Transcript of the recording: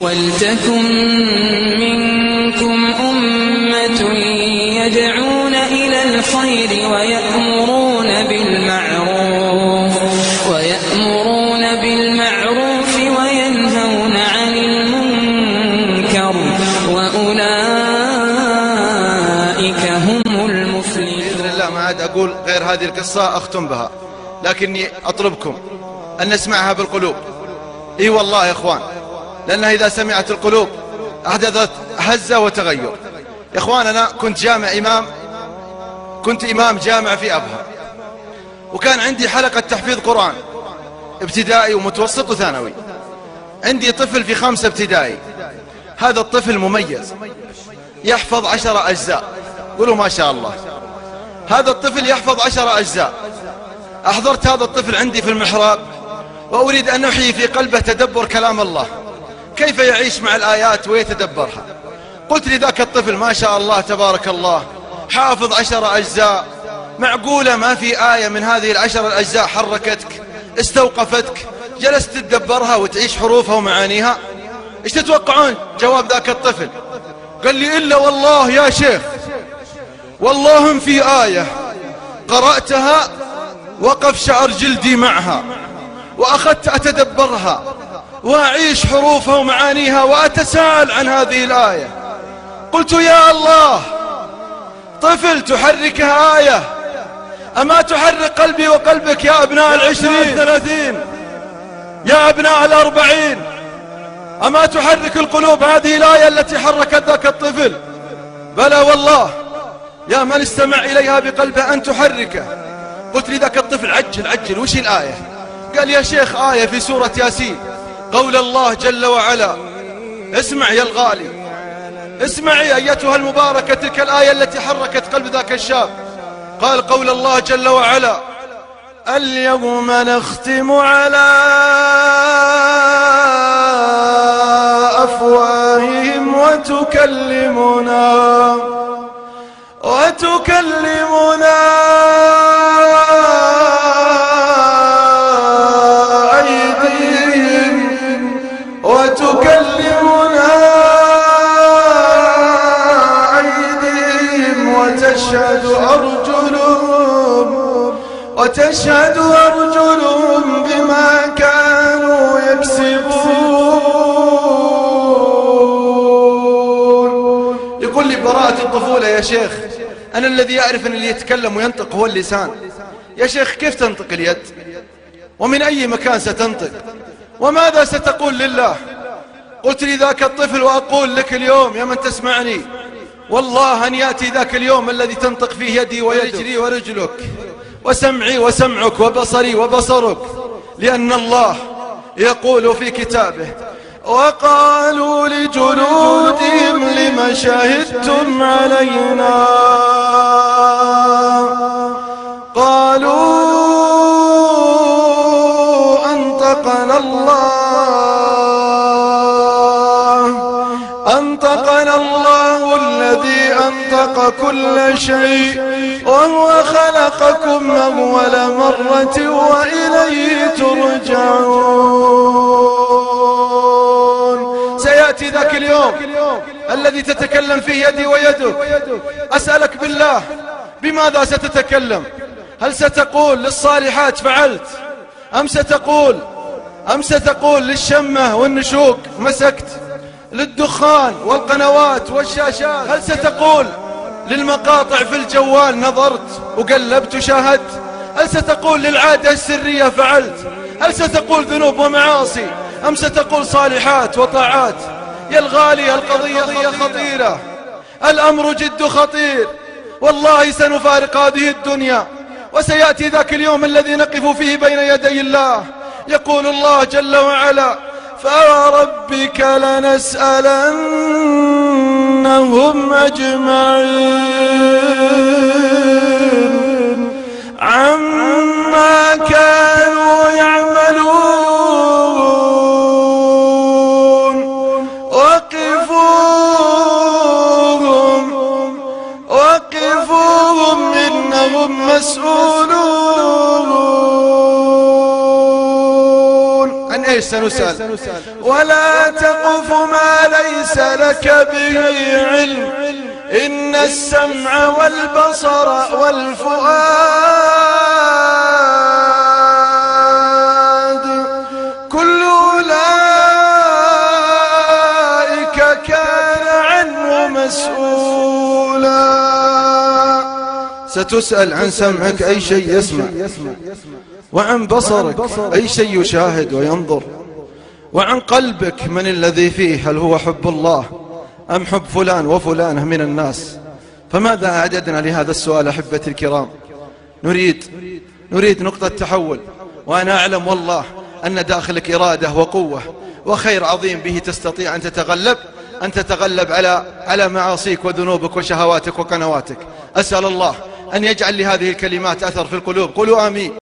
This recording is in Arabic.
ولتكن منكم أمة يدعون إلى الخير ويأمرون بالمعروف ويأمرون بالمعروف وينهون عن المنكر وأولئك هم المفلحون. بإذن الله ما عاد أقول غير هذه القصة أختم بها لكني أطلبكم أن نسمعها بالقلوب. إي والله يا إخوان. لأنها إذا سمعت القلوب أحدثت هزة وتغير. إخوان أنا كنت جامع إمام كنت إمام جامع في أبها. وكان عندي حلقة تحفيظ قرآن ابتدائي ومتوسط وثانوي. عندي طفل في خمسة ابتدائي. هذا الطفل مميز يحفظ عشر أجزاء. قولوا ما شاء الله. هذا الطفل يحفظ عشر أجزاء. أحضرت هذا الطفل عندي في المحراب وأريد أن أحيي في قلبه تدبر كلام الله. كيف يعيش مع الآيات ويتدبرها؟ قلت لذاك الطفل ما شاء الله تبارك الله حافظ عشر أجزاء. معقولة ما في آية من هذه العشر الأجزاء حركتك استوقفتك جلست تدبرها وتعيش حروفها ومعانيها؟ إيش تتوقعون؟ جواب ذاك الطفل. قال لي إلا والله يا شيخ والله في آية قرأتها وقف شعر جلدي معها وأخذت أتدبرها. وأعيش حروفها ومعانيها وأتساءل عن هذه الآية. قلت يا الله طفل تحركها آية. أما تحرك قلبي وقلبك يا أبناء العشرين؟ الثلاثين. يا أبناء الأربعين. أما تحرك القلوب هذه الآية التي حركت ذاك الطفل؟ بلى والله. يا من استمع إليها بقلبه أن تحركه. قلت لذاك الطفل عجل عجل وش الآية؟ قال يا شيخ آية في سورة ياسين. قول الله جل وعلا. اسمع يا الغالي. اسمعي أيتها المباركة تلك الآية التي حركت قلب ذاك الشاب. قال قول الله جل وعلا اليوم نختم على أفواههم وتكلمنا وتكلمنا وتشهد أرجلهم وتشهد أرجلهم بما كانوا يكسبون. يقول لي براءة الطفولة يا شيخ أنا الذي يعرف أن اللي يتكلم وينطق هو اللسان. يا شيخ كيف تنطق اليد؟ ومن أي مكان ستنطق؟ وماذا ستقول لله؟ قلت لي ذاك الطفل وأقول لك اليوم يا من تسمعني. والله أن يأتي ذاك اليوم الذي تنطق فيه يدي ويجري ورجلك. وسمعي وسمعك وبصري وبصرك لأن الله يقول في كتابه وقالوا لجلودهم لم شهدتم علينا؟ قالوا أنطقنا الله أنطقنا الله الذي أنطق كل شيء وهو خلقكم أول مرة وإليه ترجعون. سيأتي ذاك اليوم الذي تتكلم فيه يدي ويدك أسألك بالله بماذا ستتكلم؟ هل ستقول للصالحات فعلت؟ أم ستقول أم ستقول للشمة والنشوق مسكت؟ للدخان والقنوات والشاشات. هل ستقول للمقاطع في الجوال نظرت وقلبت وشاهدت؟ هل ستقول للعادة السرية فعلت؟ هل ستقول ذنوب ومعاصي؟ أم ستقول صالحات وطاعات؟ يا الغالي القضية قضية خطيرة. الأمر جد خطير. والله سنفارق هذه الدنيا. وسيأتي ذاك اليوم الذي نقف فيه بين يدي الله. يقول الله جل وعلا فوربك لنسألنهم أجمعين عما كانوا يعملون وقفوهم وقفوهم إنهم مسؤولون عن إيش سنسأل ولا تقف ليس لك به علم. إن السمع والبصر والفؤاد ستسأل عن سمعك أي شيء يسمع. وعن بصرك أي شيء يشاهد وينظر. وعن قلبك من الذي فيه هل هو حب الله أم حب فلان وفلانة من الناس؟ فماذا أعددنا لهذا السؤال أحبتي الكرام؟ نريد نريد نقطة تحول. وأنا أعلم والله أن داخلك إرادة وقوة وخير عظيم به تستطيع أن تتغلب أن تتغلب على على معاصيك وذنوبك وشهواتك وقنواتك. أسأل الله أن يجعل لهذه الكلمات أثر في القلوب. قولوا آمين.